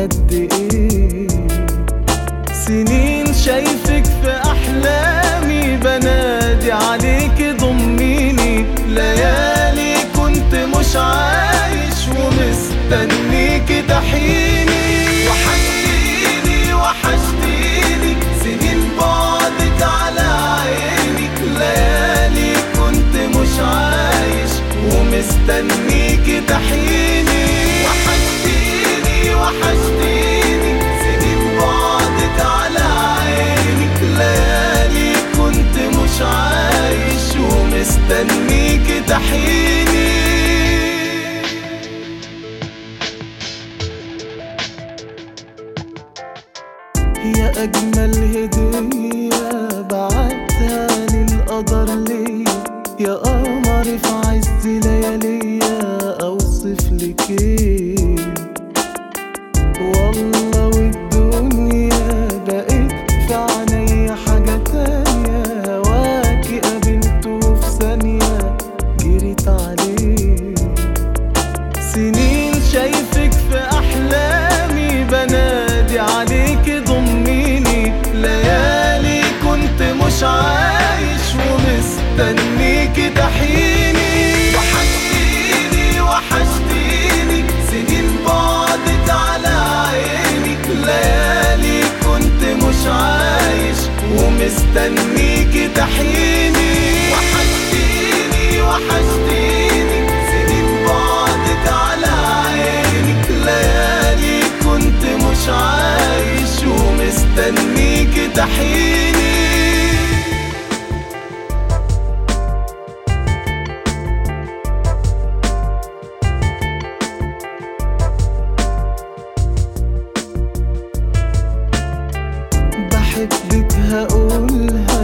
قد إيه؟ سنين شايفك في أحلامي بنادي عليك ضميني. ليالي كنت مش عايش ومستنيك تحيني وحشتيني وحشتيني. سنين بعدك على عيني. ليالي كنت مش عايش ومستنيك تحيني أجمل هدية بعتها للقدر ليا. يا قمر في عز لياليا أوصف لك إيه مش عايش ومستنيك تحيني وحشتيني وحشتيني. سنين بعدت على عيني. ليالي كنت مش عايش ومستنيك تحيني وحشتيني وحشتيني. سنين بعدت على عيني. ليالي كنت مش عايش ومستنيك تحيني بحبك هقولها.